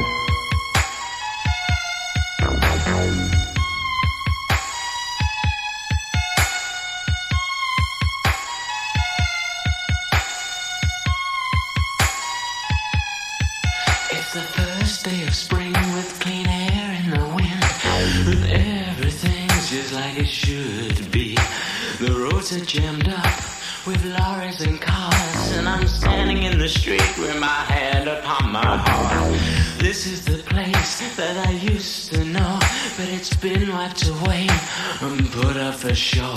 now. for sure.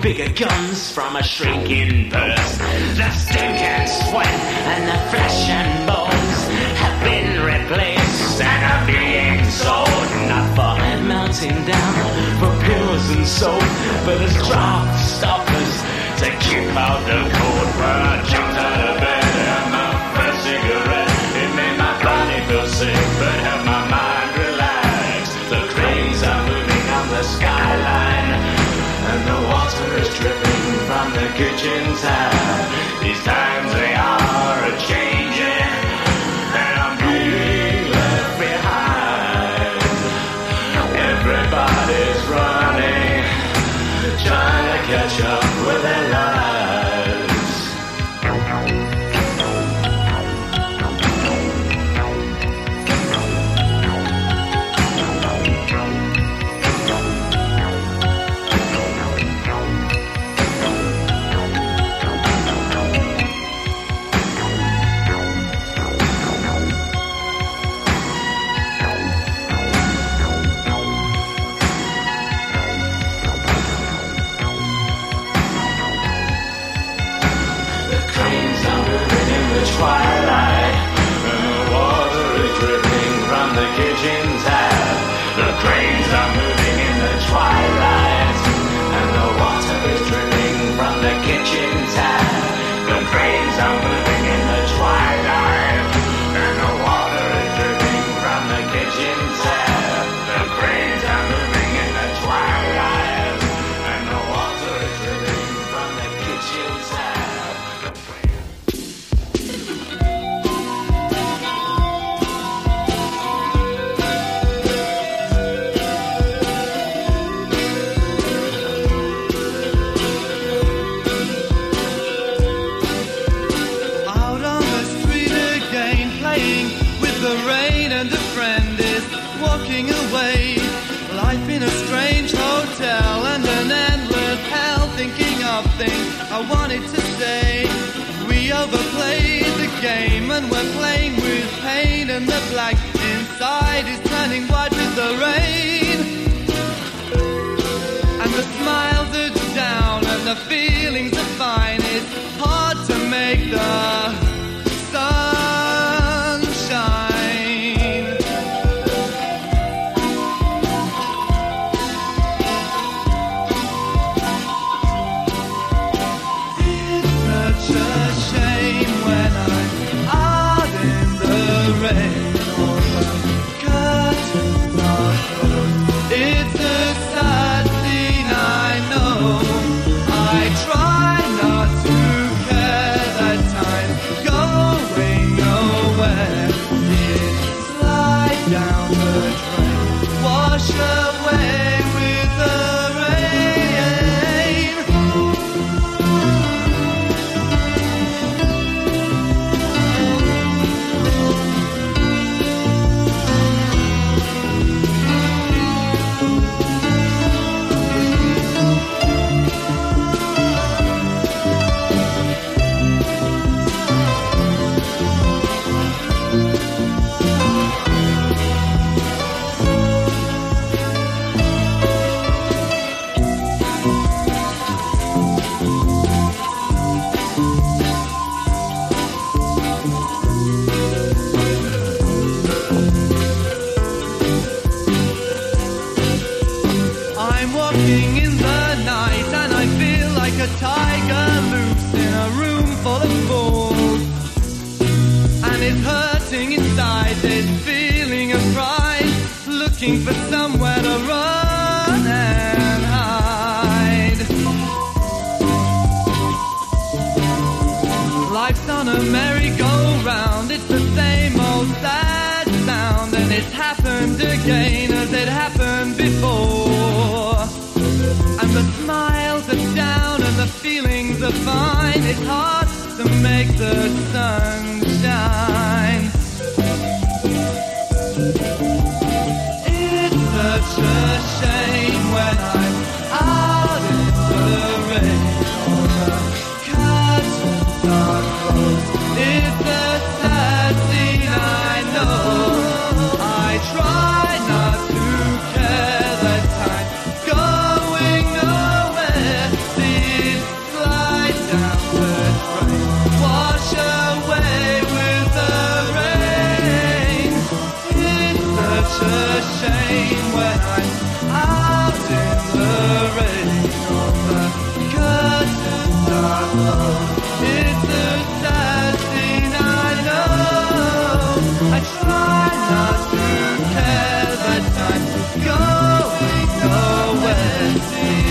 bigger guns from a shrinking purse. The stink and sweat and the flesh and bones have been replaced and are being sold. Not for melting down, for pills and soap, but as draft stoppers to keep out the cold. But I jumped out of bed. the kitchen side. He's I'm walking in the night and I feel like a tiger loose in a room full of fools. And it's hurting inside this feeling of pride, looking for somewhere to run and hide. Life's on a merry-go-round, it's the same old sad sound, and it's happened again as it happened before. to find it hard to make the sun shine. It's such a shame when I going nowhere.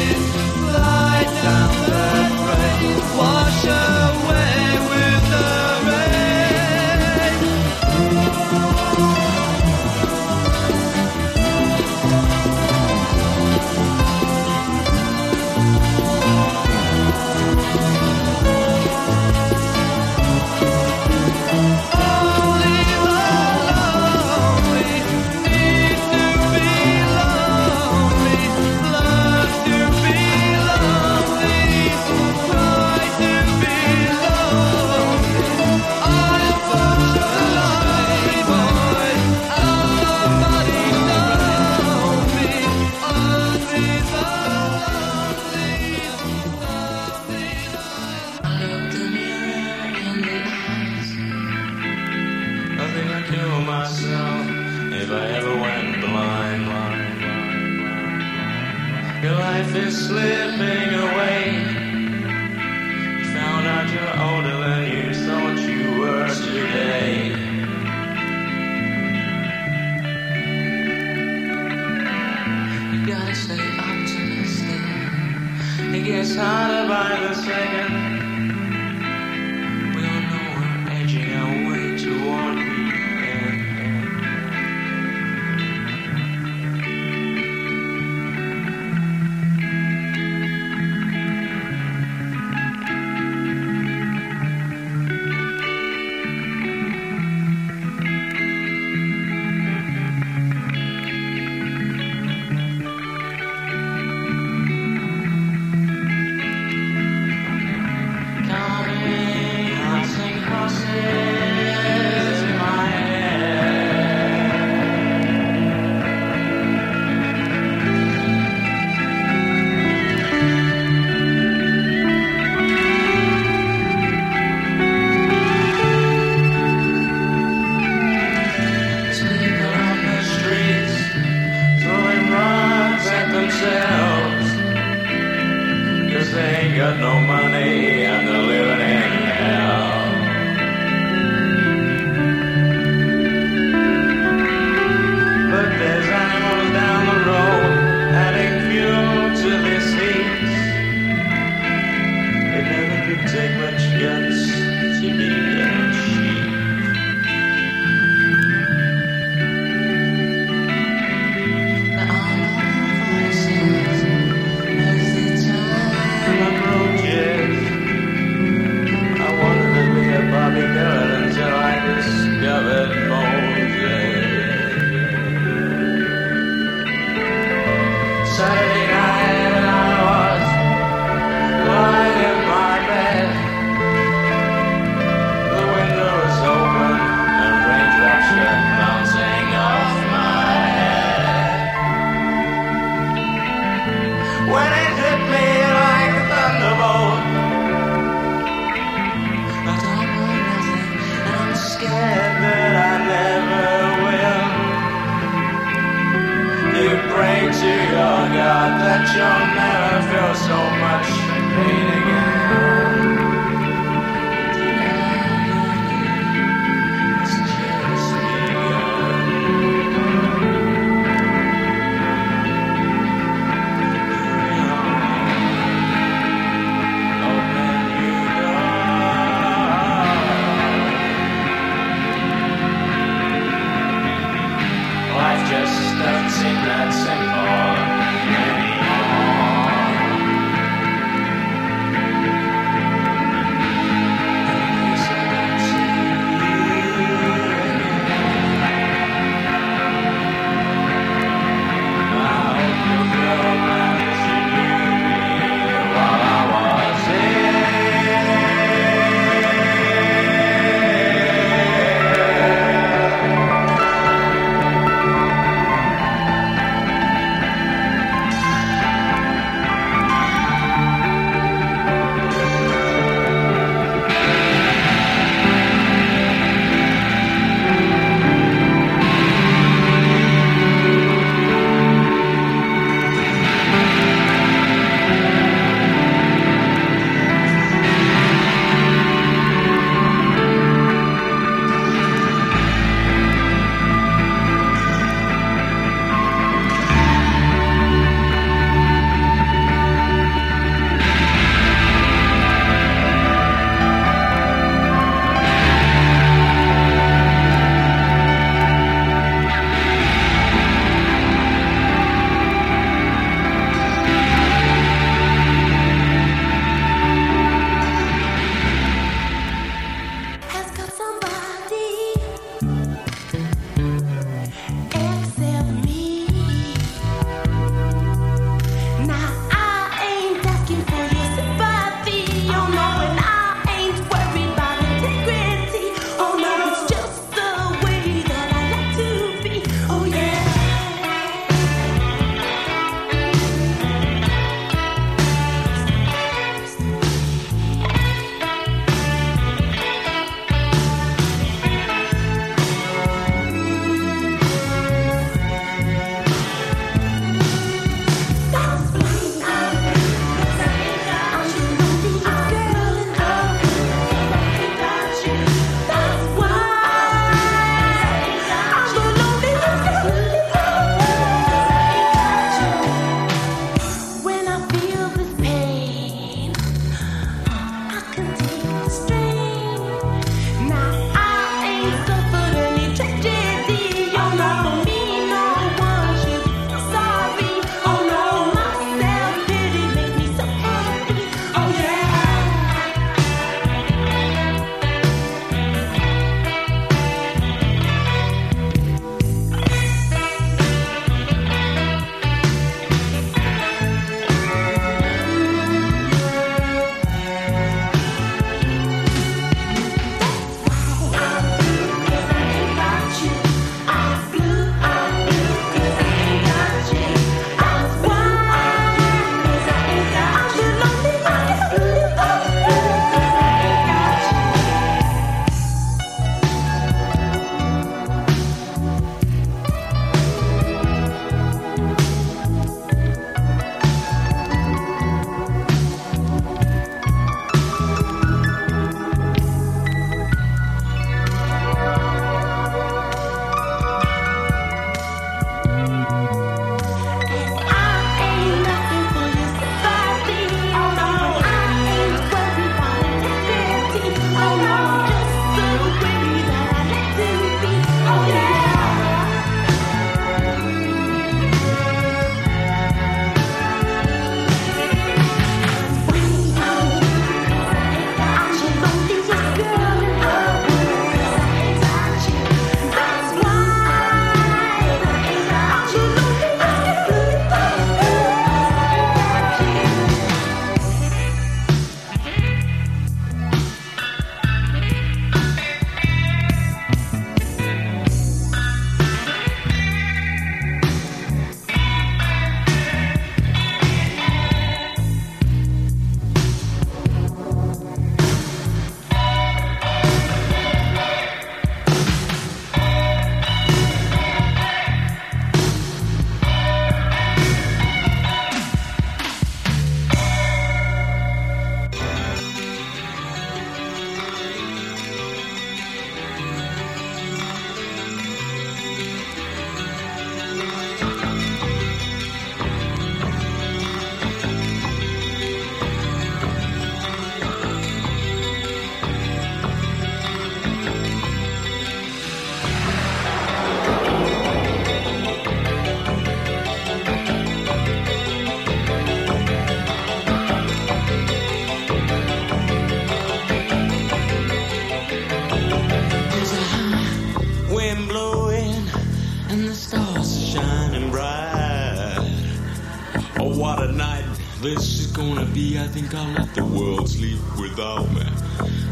think I'll let the world sleep without me.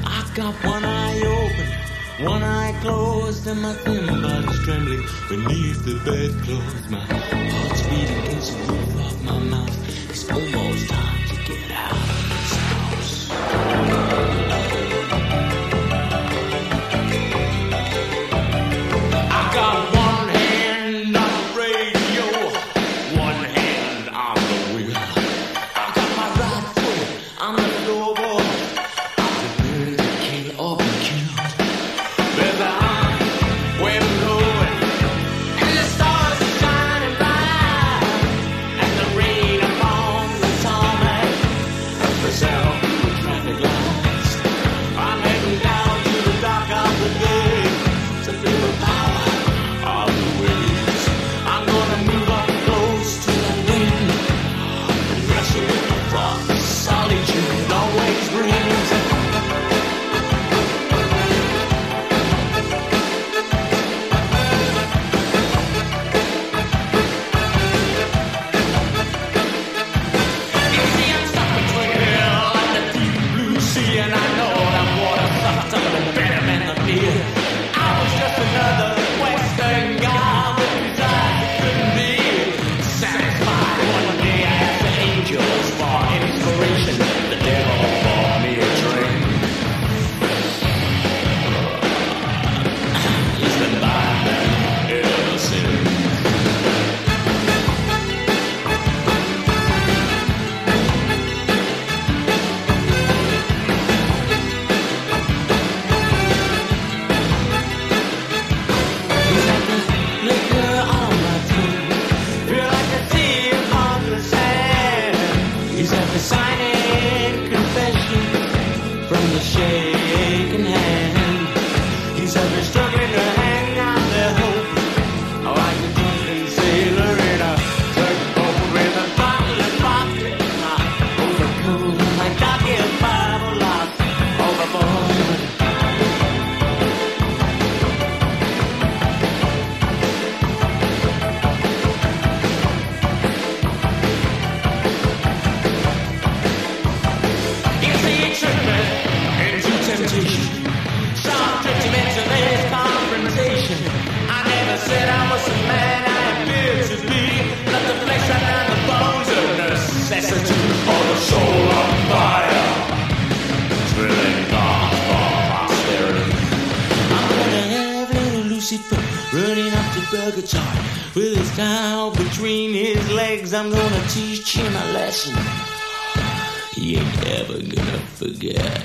I've got one eye open, one eye closed, and my thin body's trembling beneath the bedclothes. My heart's beating against the roof of my mouth. It's almost with his towel between his legs. I'm gonna teach him a lesson he ain't ever gonna forget.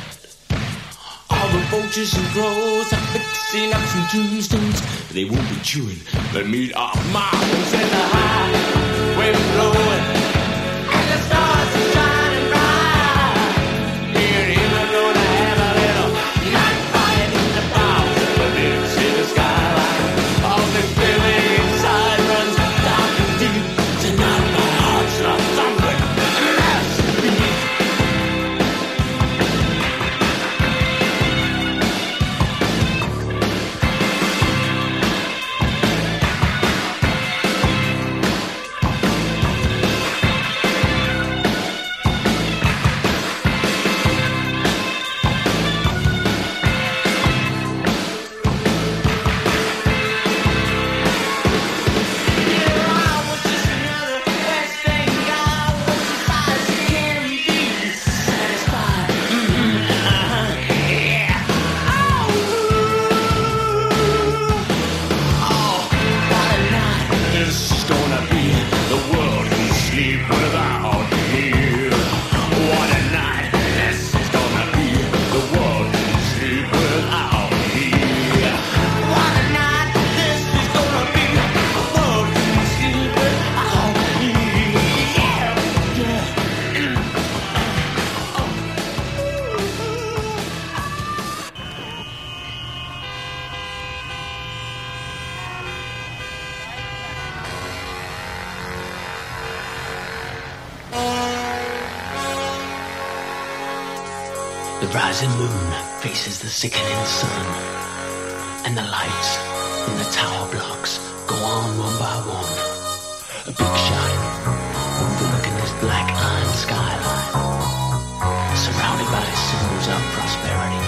All the vultures and crows are fixing up some tombstones. They won't be chewing the meat off my bones in the high wind blowing. sun, and the lights in the tower blocks go on one by one. A big shot overlooking this black iron skyline, surrounded by symbols of prosperity.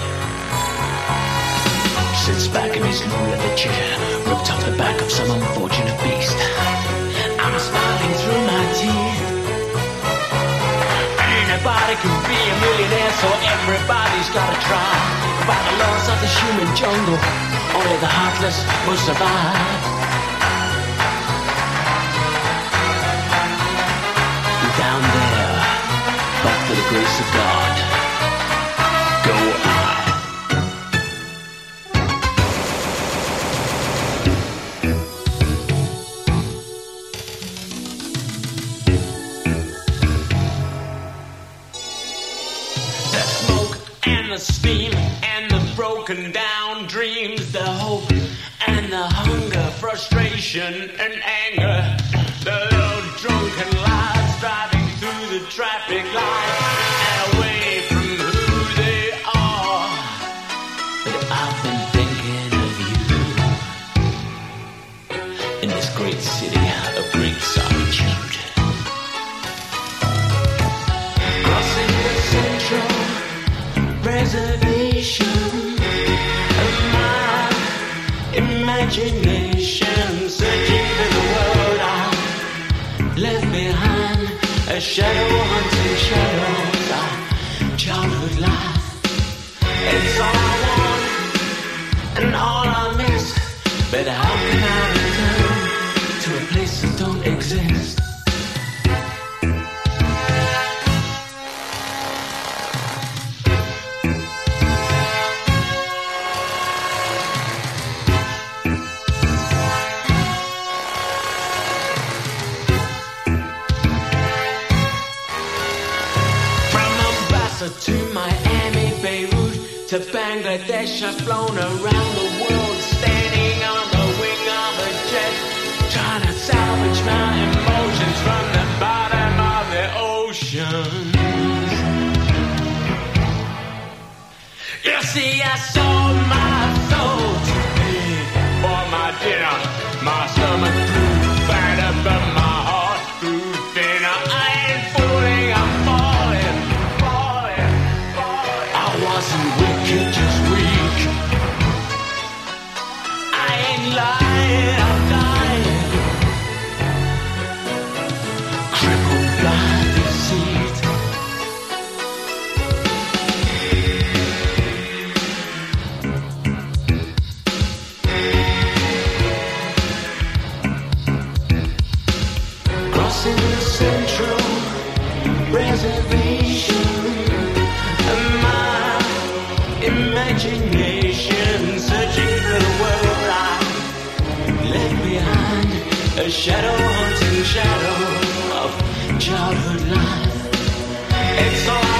Sits back in his new leather chair, ripped off the back of some unfortunate beast. I'm smiling through my teeth. Anybody can be a millionaire, so everybody's gotta try. By the laws of the human jungle, only the heartless will survive. Down there, but for the grace of God, and anger, shadow hunting To Miami, Beirut to Bangladesh, I've flown around the world, A shadow hunting shadow of childhood life. It's all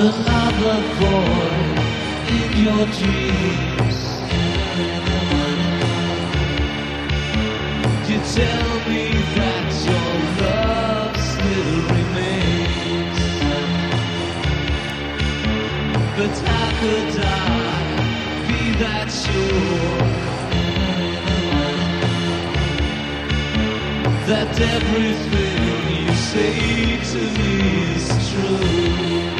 another boy in your dreams. You tell me that your love still remains, but how could I be that sure? That everything you say to me is true.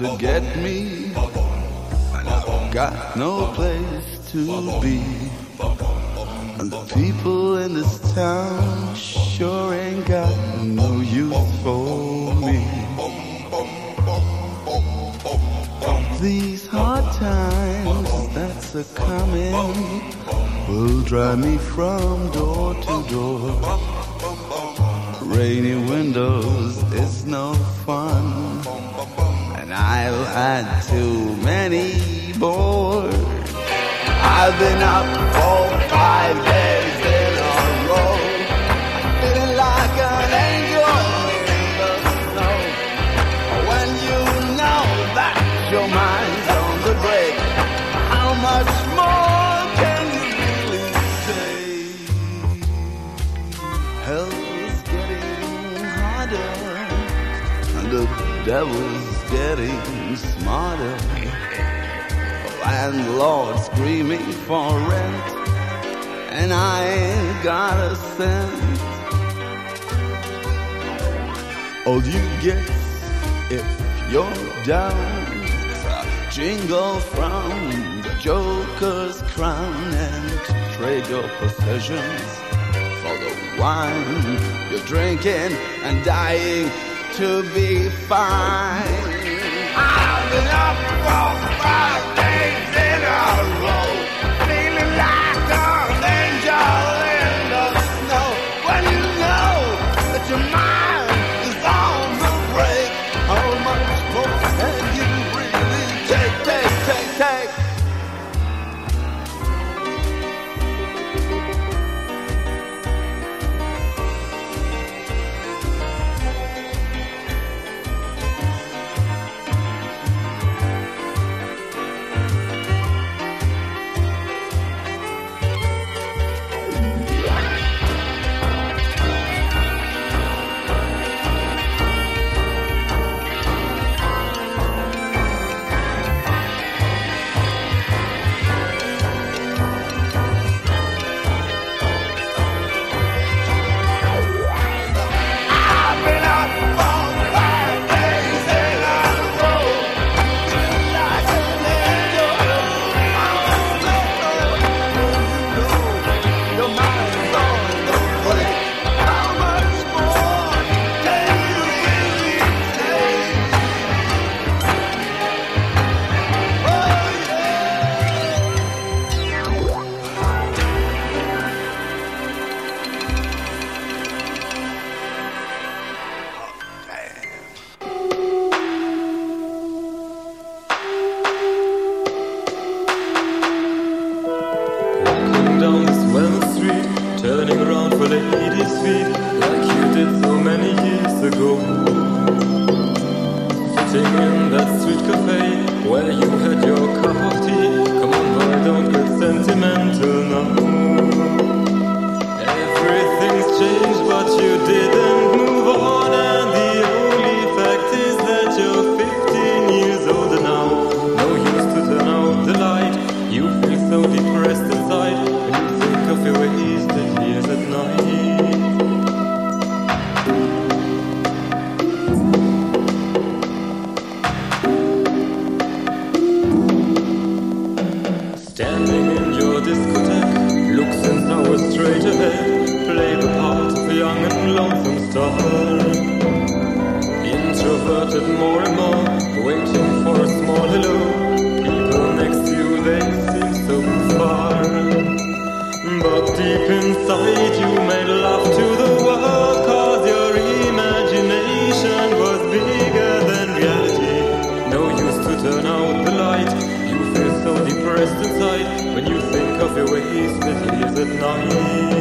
To get me, I've got no place to be. And the people in this town sure ain't got no use for me. These hard times that's a coming will drive me from door to door. Rainy windows is no had too many boards. I've been up for five days in a row, feeling like an angel in the snow. When you know that your mind's on the break, how much more can you really take? Hell's getting harder, and the devil's getting smarter. Landlord screaming for rent, and I ain't got a cent. All you get if you're down is a jingle from the Joker's crown, and trade your possessions for the wine you're drinking and dying to be fine. I've been up for five days in a row, Introverted more and more, waiting for a small hello. People next to you, they seem so far. But deep inside, you made love to the world, cause your imagination was bigger than reality. No use to turn out the light. You feel so depressed inside when you think of your wasted years at night.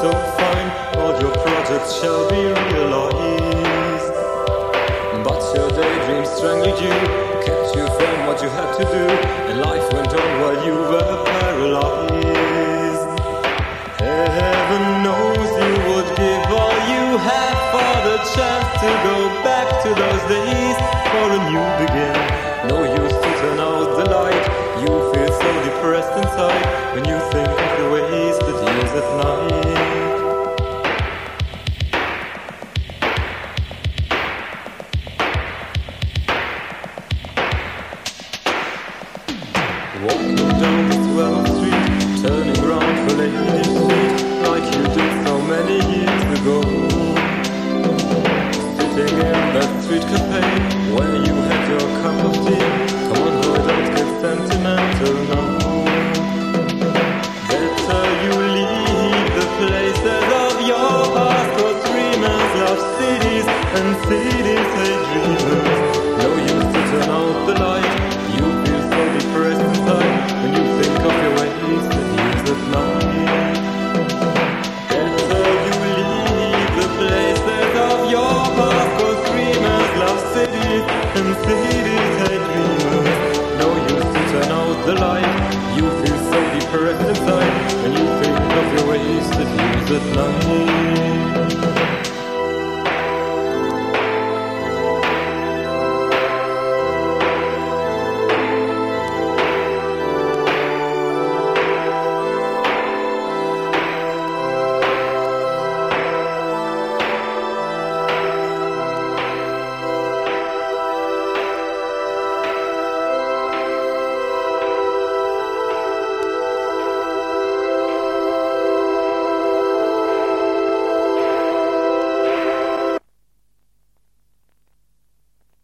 So fine. All your projects shall be realized. But your daydreams strangled you, kept you from what you had to do, and life went on while you were paralyzed. Heaven knows you would give all you had for the chance to go back to those days for a new begin. No use so depressed inside when you think of the wasted years at night. Walking down this well street, turning round for Lady Street, like you did so many years ago. Sitting in that